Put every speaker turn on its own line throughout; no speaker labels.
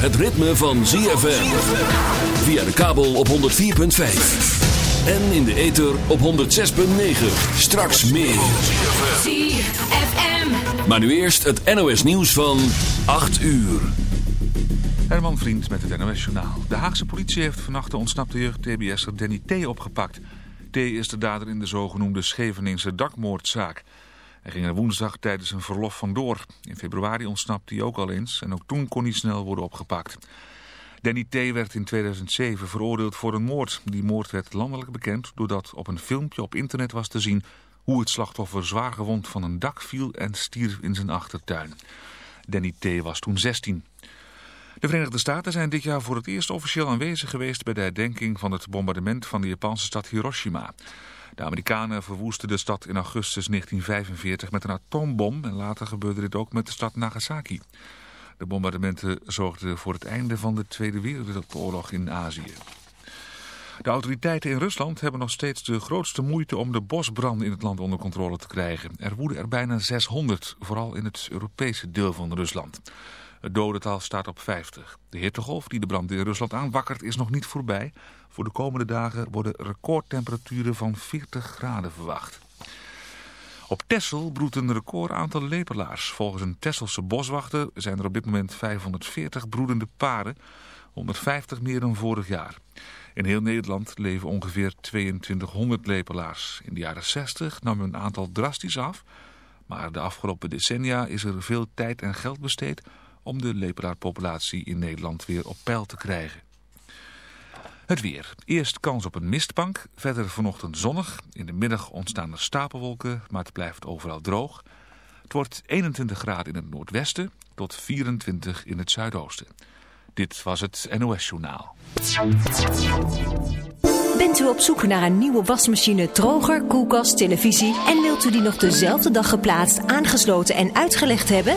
het ritme van ZFM. Via de kabel op 104.5. En in de ether op 106.9. Straks meer.
ZFM.
Maar nu eerst het NOS nieuws van 8 uur.
Herman Vriend met het NOS Journaal. De Haagse politie heeft vannacht de ontsnapte jeugd-TBS'er Danny T. opgepakt. T. is de dader in de zogenoemde Scheveningse dakmoordzaak. Hij ging er woensdag tijdens een verlof vandoor. In februari ontsnapte hij ook al eens en ook toen kon hij snel worden opgepakt. Danny T. werd in 2007 veroordeeld voor een moord. Die moord werd landelijk bekend doordat op een filmpje op internet was te zien... hoe het slachtoffer zwaar gewond van een dak viel en stierf in zijn achtertuin. Danny T. was toen 16. De Verenigde Staten zijn dit jaar voor het eerst officieel aanwezig geweest bij de herdenking van het bombardement van de Japanse stad Hiroshima. De Amerikanen verwoesten de stad in augustus 1945 met een atoombom en later gebeurde dit ook met de stad Nagasaki. De bombardementen zorgden voor het einde van de Tweede Wereldoorlog in Azië. De autoriteiten in Rusland hebben nog steeds de grootste moeite om de bosbranden in het land onder controle te krijgen. Er woeden er bijna 600, vooral in het Europese deel van Rusland. Het dodental staat op 50. De hittegolf die de brand in Rusland aanwakkert is nog niet voorbij. Voor de komende dagen worden recordtemperaturen van 40 graden verwacht. Op Texel broedt een record aantal lepelaars. Volgens een Tesselse boswachter zijn er op dit moment 540 broedende paren, 150 meer dan vorig jaar. In heel Nederland leven ongeveer 2200 lepelaars. In de jaren 60 nam hun aantal drastisch af, maar de afgelopen decennia is er veel tijd en geld besteed om de lepelaarpopulatie in Nederland weer op peil te krijgen. Het weer. Eerst kans op een mistbank, verder vanochtend zonnig. In de middag ontstaan er stapelwolken, maar het blijft overal droog. Het wordt 21 graden in het noordwesten tot 24 in het zuidoosten. Dit was het NOS Journaal.
Bent u op zoek naar een nieuwe wasmachine, droger, koelkast, televisie... en wilt u die nog dezelfde dag geplaatst, aangesloten en uitgelegd hebben?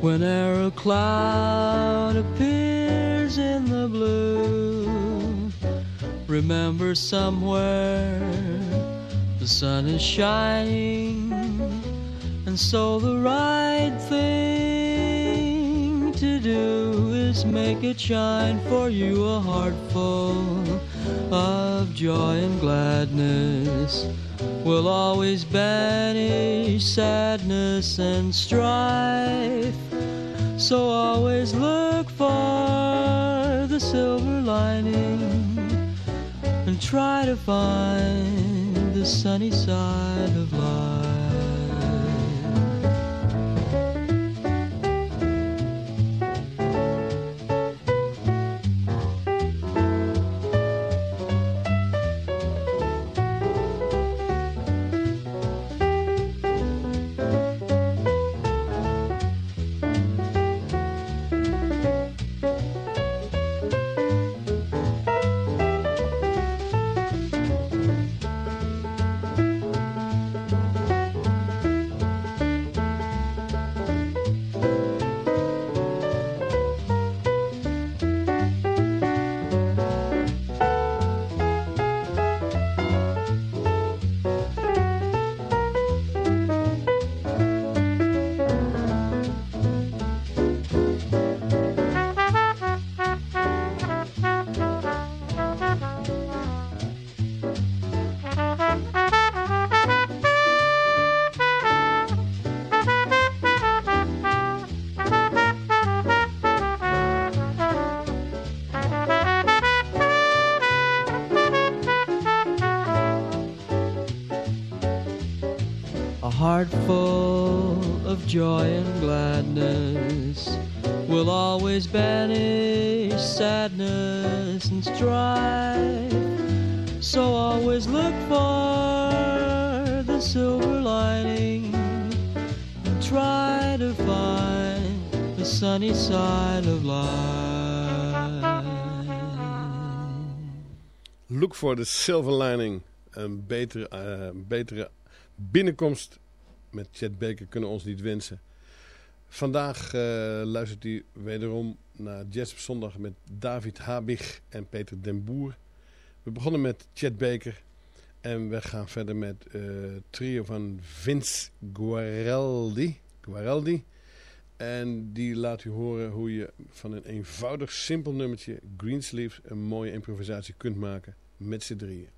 whenever a cloud appears in the blue. Remember somewhere the sun is shining, and so the right thing to do is make it shine for you a heart full of joy and gladness will always banish sadness and strife. So always look for the silver lining and try to find the sunny side of life. Look for the silver lining.
Een betere, eh, betere binnenkomst met Chet Baker kunnen ons niet wensen. Vandaag eh, luistert u wederom naar Jazz op Zondag met David Habig en Peter den Boer. We begonnen met Chet Baker en we gaan verder met eh, trio van Vince Guaraldi. Guaraldi. En die laat u horen hoe je van een eenvoudig, simpel nummertje Greensleeves een mooie improvisatie kunt maken met z'n drieën.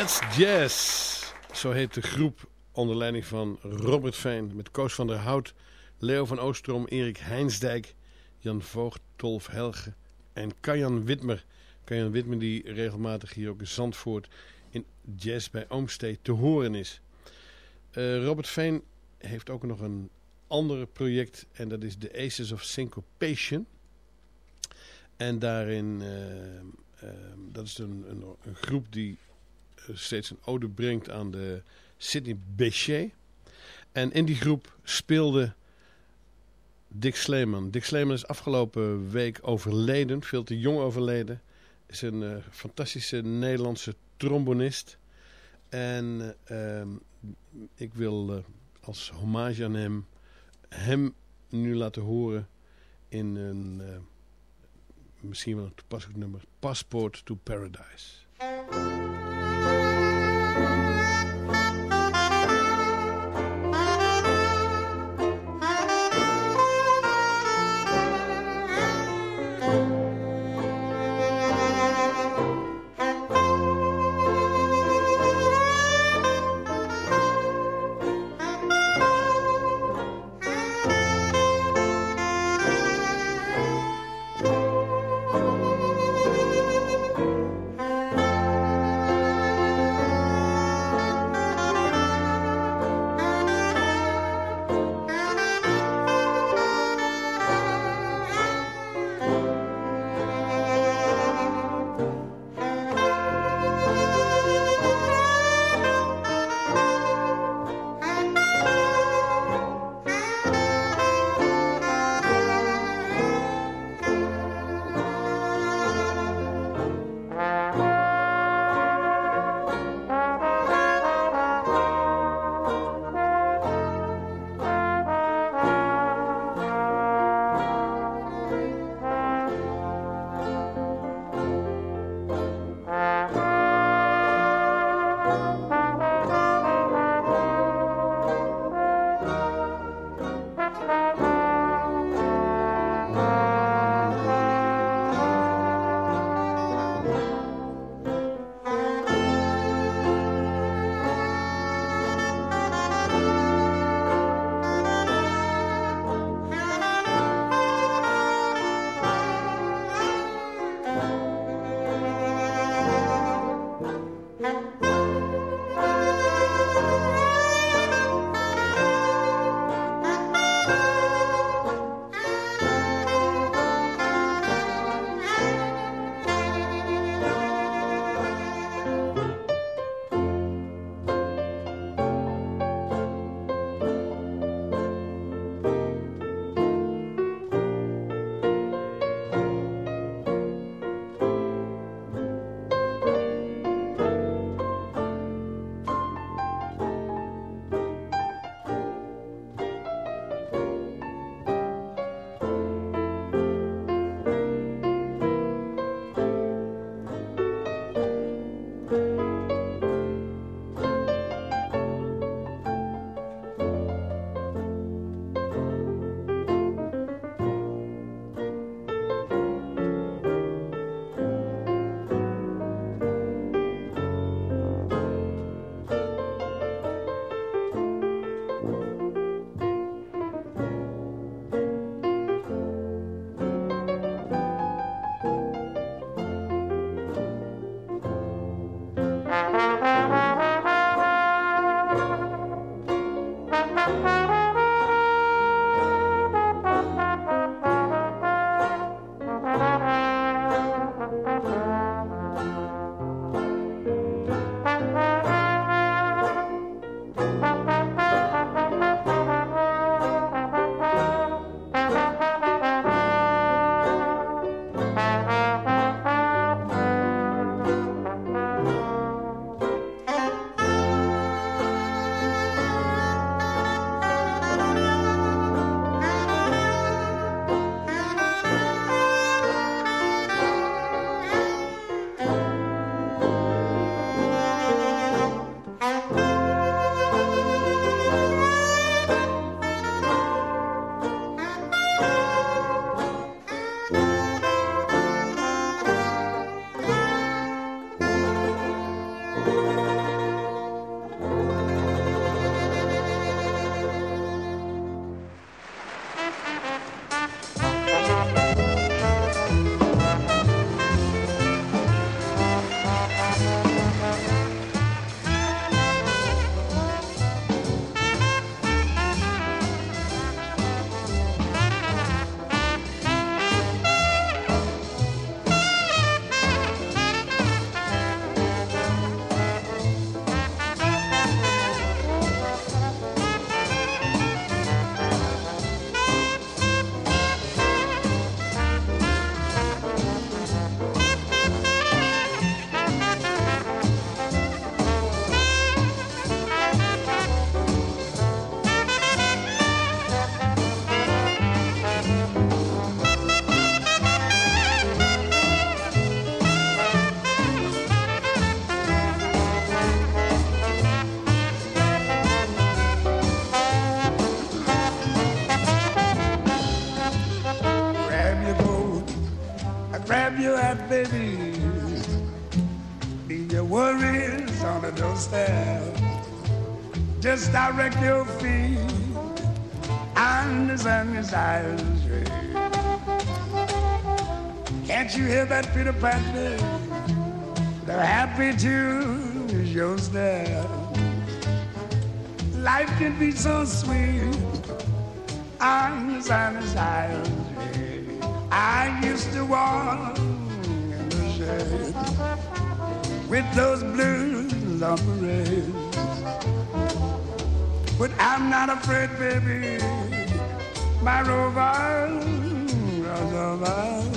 That's Jazz. Zo heet de groep onder leiding van Robert Veen met Koos van der Hout, Leo van Oostrom, Erik Heinsdijk, Jan Voogd, Tolf Helge en Kajan Witmer. Kajan Witmer die regelmatig hier ook in Zandvoort in Jazz bij Oomstee te horen is. Eh, Robert Veen heeft ook nog een ander project en dat is The Aces of Syncopation. En daarin, eh, eh, dat is een, een, groep die steeds een ode brengt aan de Sidney Bechet. En in die groep speelde Dick Sleeman. Dick Sleeman is afgelopen week overleden, veel te jong overleden. Is een eh, fantastische Nederlandse trombonist. En eh, ehm, ik wil eh, als hommage aan hem, hem nu laten horen in een, eh, misschien wel een toepasselijk nummer, Passport to Paradise.
Baby. Leave your worries on the doorstep. Just direct your feet on the sun's eyes. Can't you hear that Peter Pan? The happy tune is yours there. Life can be so sweet on the sun's eyes. I used to walk with those blues on. But I'm not afraid, baby. My rover runs.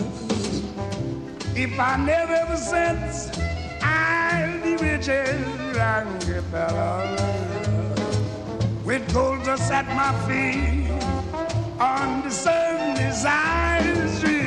If I never ever since, I'll be rich as Rockefeller. With gold dust at my feet on the sunny side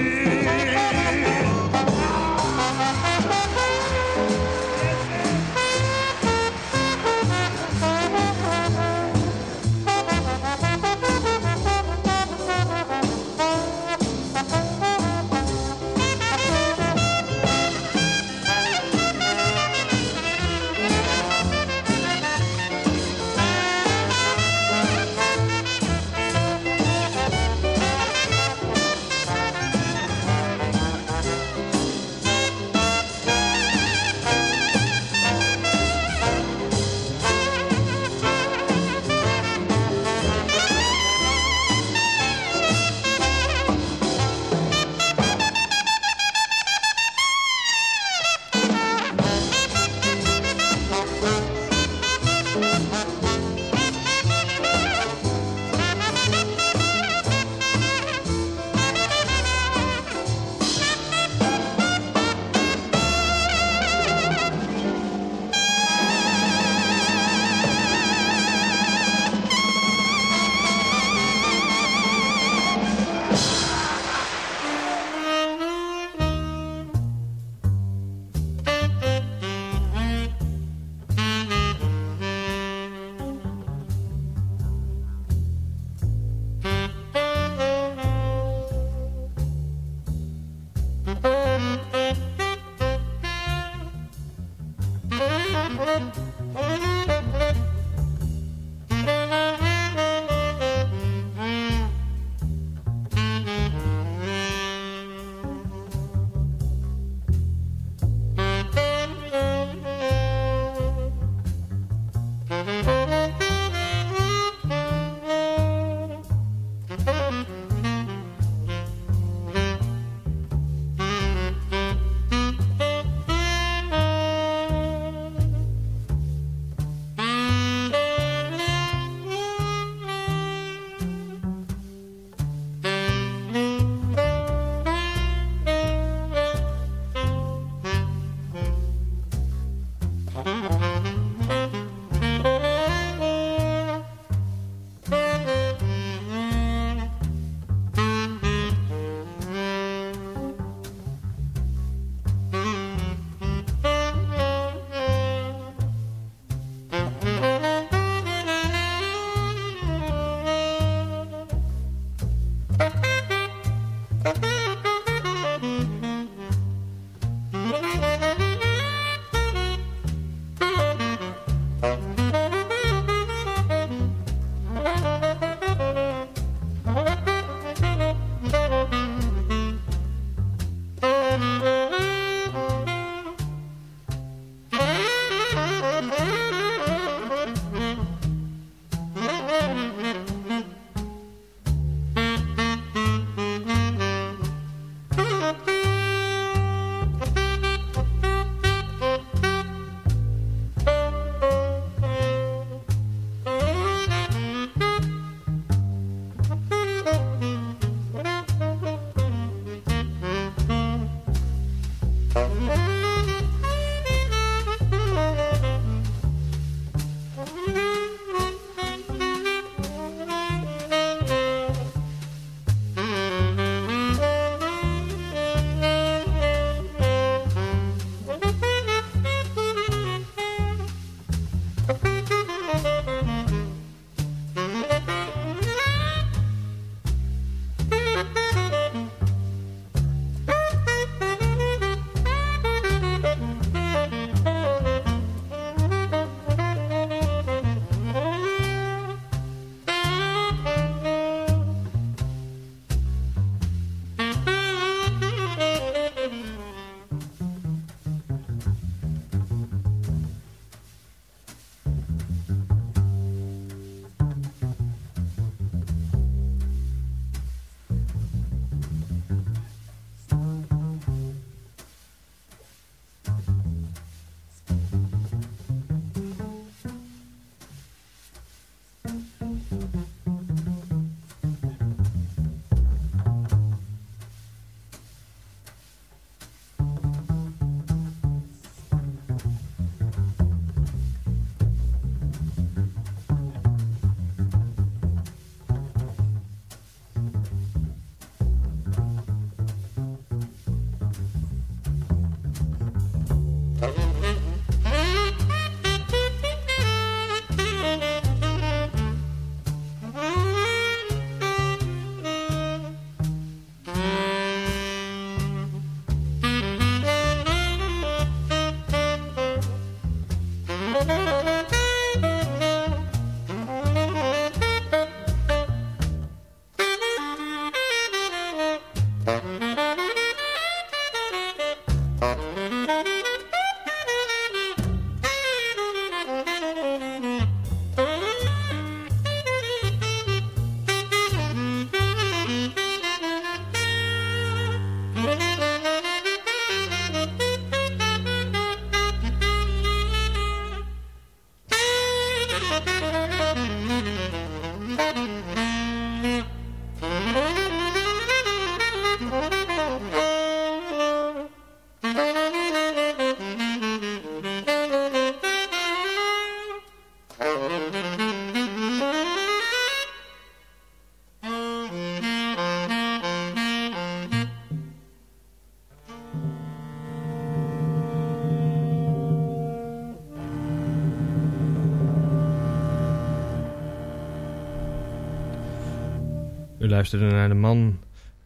luisterde naar de man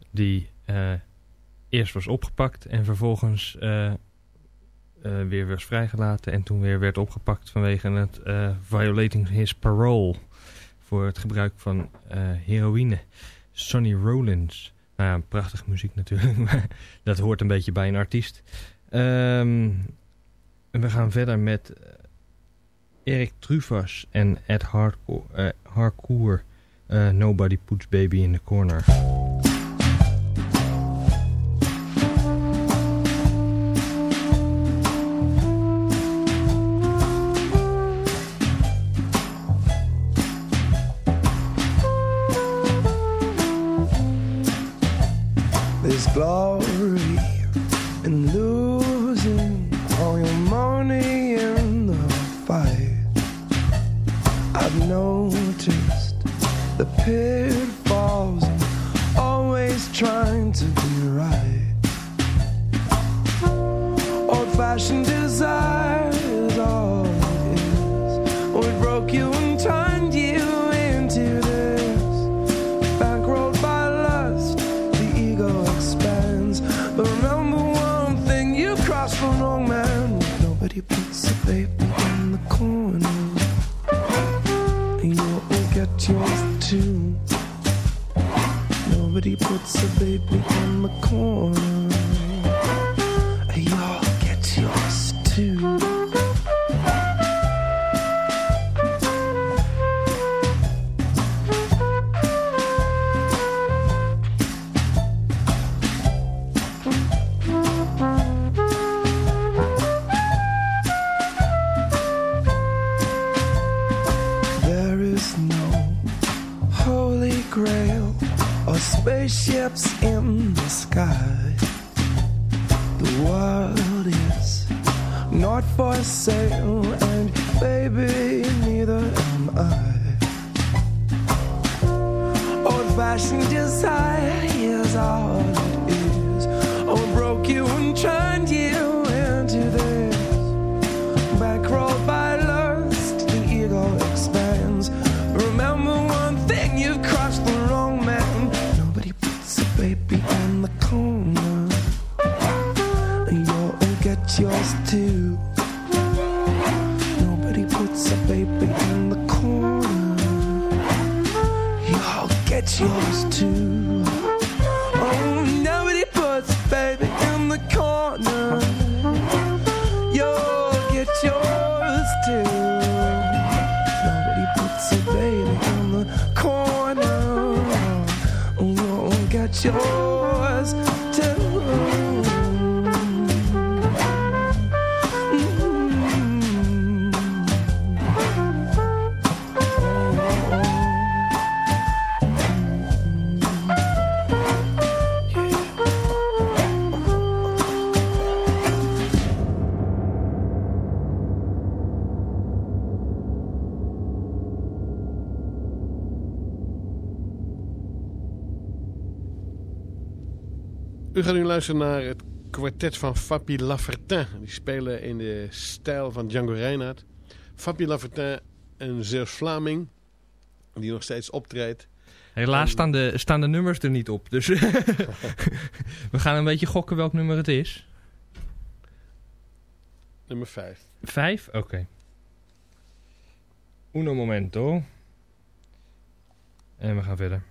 die eh, eerst was opgepakt en vervolgens eh, eh, weer was vrijgelaten en toen weer werd opgepakt vanwege het violating his parole voor het gebruik van heroïne. Sonny Rollins. Nou ja, prachtige muziek natuurlijk, maar dat hoort een beetje bij een artiest. Ehm, we gaan verder met Erik Truvas en Ed Harcourt. Uh, Nobody Puts Baby in the Corner.
Spaceships in the sky. The world is not for sale, and baby, neither am I. Old fashioned desire is all it is. Oh, broke you and turned you
U gaat nu luisteren naar het kwartet van Fabi Lafertin. Die spelen in de stijl van Django Reinhardt. Fabi Lafertin, een Zeeuws-Vlaming, die nog steeds optreedt.
Helaas
En-
staan de, staan de nummers er niet op. Dus we gaan een beetje gokken welk nummer het is.
Nummer 5.
Vijf? Oké. Uno momento. En we gaan verder.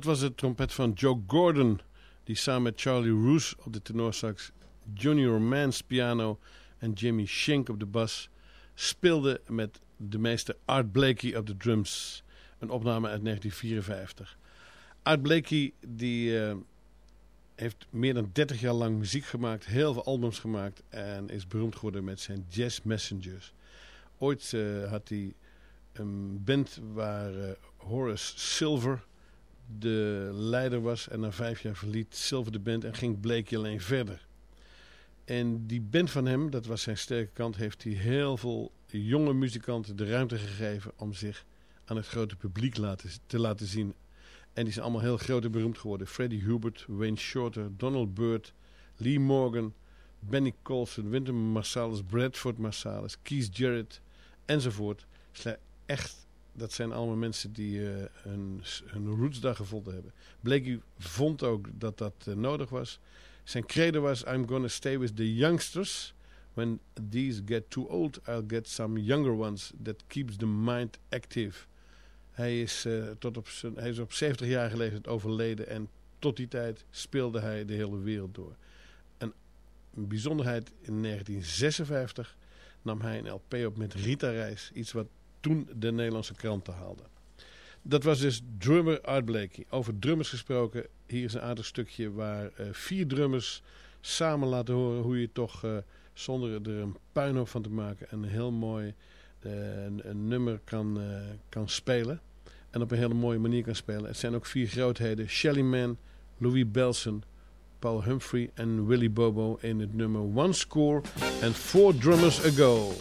Dat was de trompet van Joe Gordon, die samen met Charlie Roos op de tenorsax, Junior Mans piano en Jimmy Schenk op de bas speelde met de meester Art Blakey op de drums. Een opname uit 1954. Art Blakey die, eh, heeft meer dan 30 jaar lang muziek gemaakt, heel veel albums gemaakt en is beroemd geworden met zijn Jazz Messengers. Ooit eh, had hij een band waar eh, Horace Silver de leider was en na vijf jaar verliet Silver de band en ging Blakey alleen verder. En die band van hem, dat was zijn sterke kant, heeft hij heel veel jonge muzikanten de ruimte gegeven om zich aan het grote publiek laten, te laten zien. En die zijn allemaal heel groot en beroemd geworden. Freddie Hubert, Wayne Shorter, Donald Byrd, Lee Morgan, Benny Colson, Wynton Marsalis, Bradford Marsalis, Keith Jarrett enzovoort. Echt, dat zijn allemaal mensen die uh, hun, hun roots daar gevonden hebben. Blakey vond ook dat dat uh, nodig was. Zijn credo was, I'm gonna stay with the youngsters. When these get too old, I'll get some younger ones that keeps the mind active. Hij is, uh, tot op zijn, hij is op 70 jaar leeftijd overleden en tot die tijd speelde hij de hele wereld door. En een bijzonderheid, in 1956 nam hij een LP op met Rita Reis. Iets wat toen de Nederlandse kranten haalde. Dat was dus drummer Art Blakey. Over drummers gesproken, hier is een aardig stukje waar uh, vier drummers samen laten horen hoe je toch uh, zonder er een puinhoop van te maken een heel mooi uh, een, nummer kan, kan spelen. En op een hele mooie manier kan spelen. Het zijn ook vier grootheden. Shelly Man, Louis Belson, Paul Humphrey en Willie Bobo in het nummer One Score and Four Drummers Ago.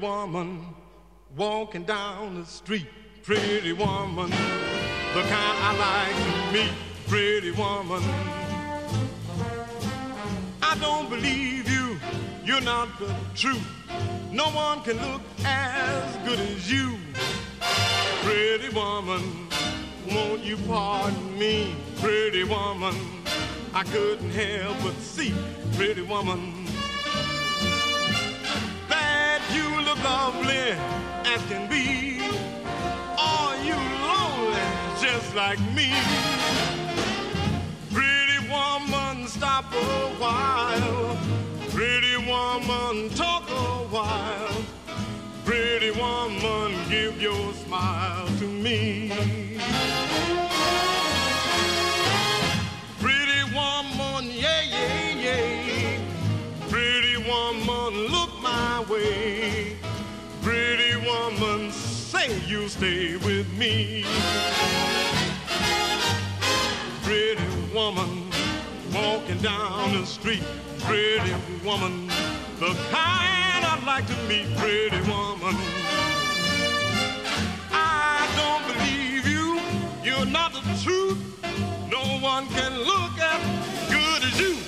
Woman walking down the street. Pretty woman, the kind I like to meet. Pretty woman, I don't believe you. You're not the truth. No one can look as good as you. Pretty woman, won't you pardon me? Pretty woman, I couldn't help but see. Pretty woman, lovely as can be. Are you lonely just like me? Pretty woman, stop a while. Pretty woman, talk a while. Pretty woman, give your smile to me. Pretty woman, yeah, yeah, yeah. Pretty woman, look my way. Pretty woman, say you'll stay with me. Pretty woman, walking down the street. Pretty woman, the kind I'd like to meet. Pretty woman, I don't believe you. You're not the truth. No one can look as good as you.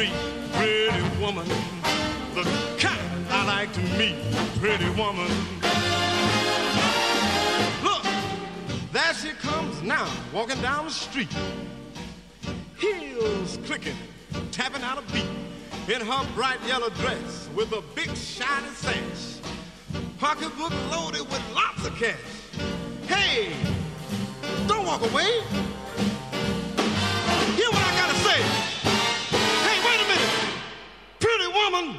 Street. Pretty woman, the kind I like to meet. Pretty woman. Look, there she comes now, walking down the street heels clicking, tapping out a beat in her bright yellow dress with a big shiny sash. Pocketbook loaded with lots of cash. Hey, don't walk away. Hear what I gotta say. Woman.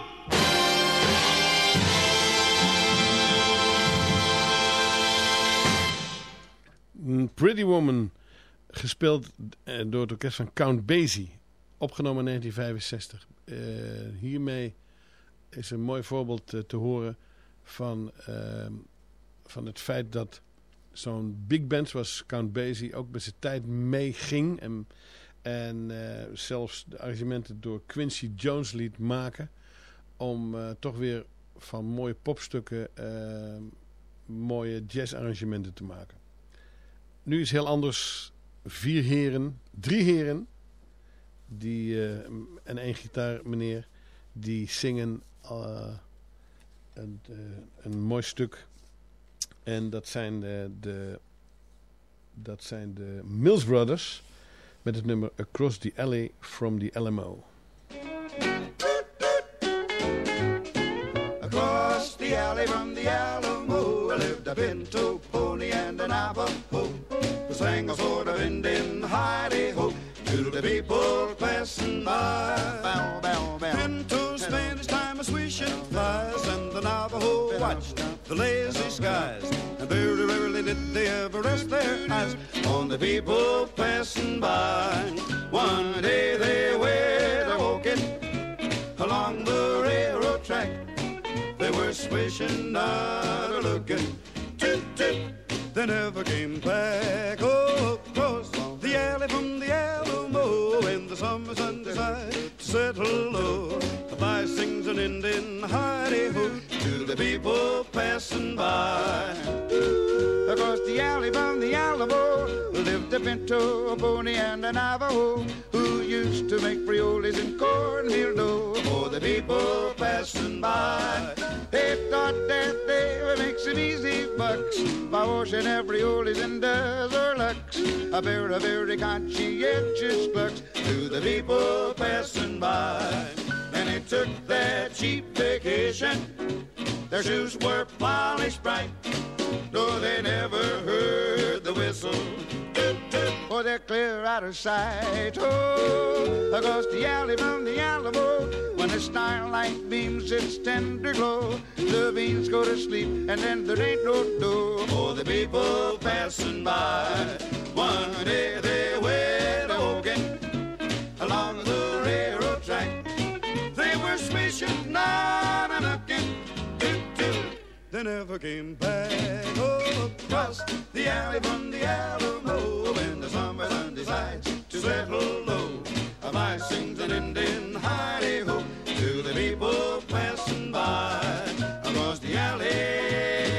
Mm, Pretty Woman, gespeeld eh, door het orkest van Count Basie, opgenomen in 1965. Eh, hiermee is een mooi voorbeeld eh, te horen van, ehm, van het feit dat zo'n big band zoals Count Basie ook met zijn tijd meeging en, en eh, zelfs de arrangementen door Quincy Jones liet maken om eh, toch weer van mooie popstukken eh, mooie jazzarrangementen te maken. Nu is heel anders. Vier heren, drie heren die, en één gitaar meneer die zingen een, een mooi stuk. En dat zijn de, de, dat zijn de Mills Brothers met het nummer Across the Alley from the Alamo.
Across the alley from the Alamo lived a pinto pony and an Navajo who sang a sort of Indian hidey-ho to the people passing by. Bow, bow, bow. Pinto spent his time a swishing flies and the Navajo watched the lazy skies. And very rarely did they ever rest their eyes on the people passing by. One day they were walking along the railroad track. They were swishing, not a looking. Toot, toot, they never came back. Oh, across the alley from the Alamo in the summer sun decided to settle low. The fly sings an Indian hidey-ho to the people passing by. Across the alley from the Alamo lived a pinto, a pony, and a Navajo who used to make frioles and cornmeal dough for the people passing by. They thought that they would make some easy bucks by washing every frioles and Deserlux. A very, very conscientious bucks to the people passing by. And they took their cheap vacation. Their shoes were polished bright. Though they never heard the whistle. For they're clear out out of sight. Oh, across the alley from the Alamo, when the starlight beams its tender glow, the beans go to sleep, and then there ain't no door for the people passing by. One day They never came back. Oh, across the alley from the Alamo, when the summer sun decides to settle low. I sings an Indian hidey ho to the people passing by across the alley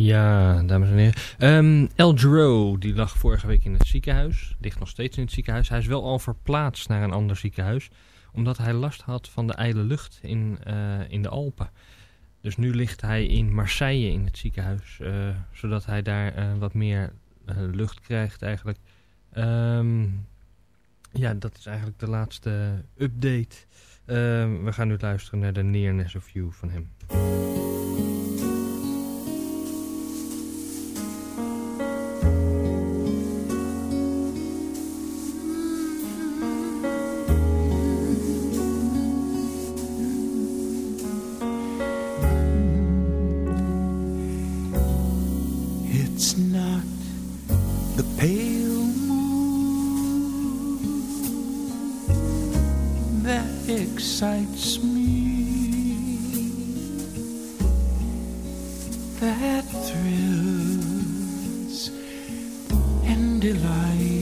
Ja, dames en heren. Ehm El Giro, die lag vorige week in het ziekenhuis. Ligt nog steeds in het ziekenhuis. Hij is wel al verplaatst naar een ander ziekenhuis. Omdat hij last had van de ijle lucht in, eh, in de Alpen. Dus nu ligt hij in Marseille in het ziekenhuis. eh, zodat hij daar eh, wat meer lucht krijgt eigenlijk. Ehm, ja, dat is eigenlijk de laatste update. Ehm, we gaan nu luisteren naar de Nearness of You van hem.
And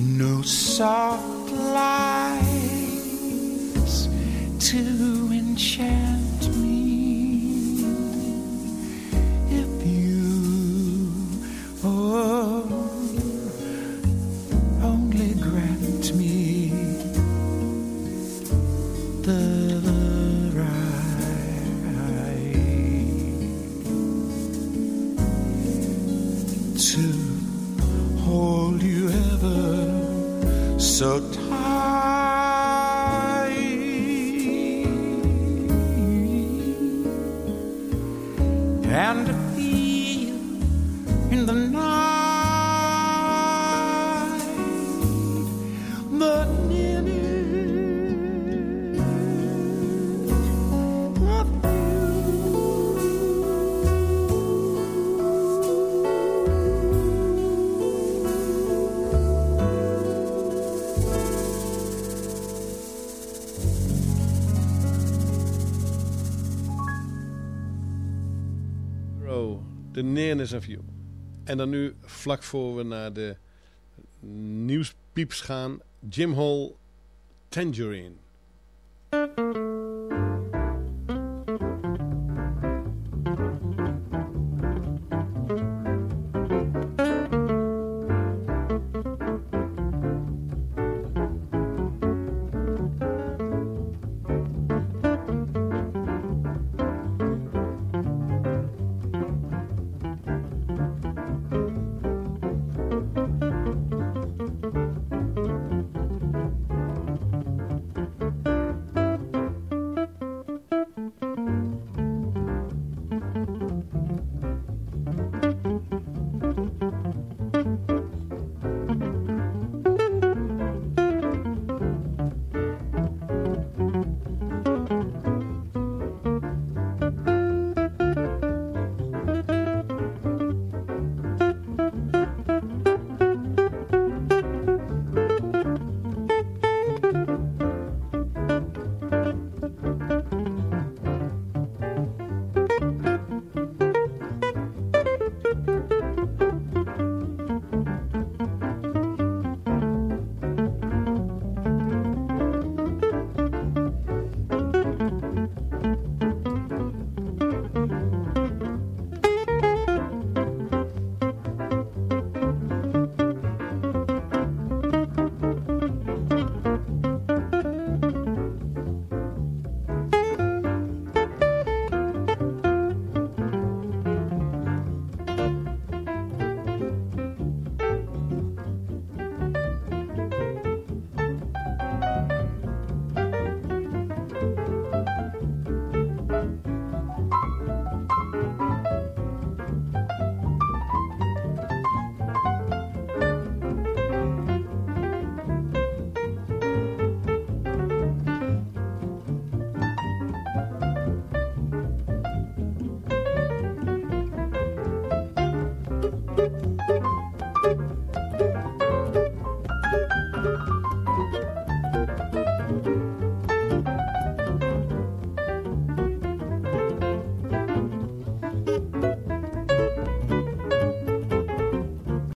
no soft lights to enchant Nearness of
You. En dan nu, vlak voor we naar de nieuwspieps gaan, Jim Hall, Tangerine.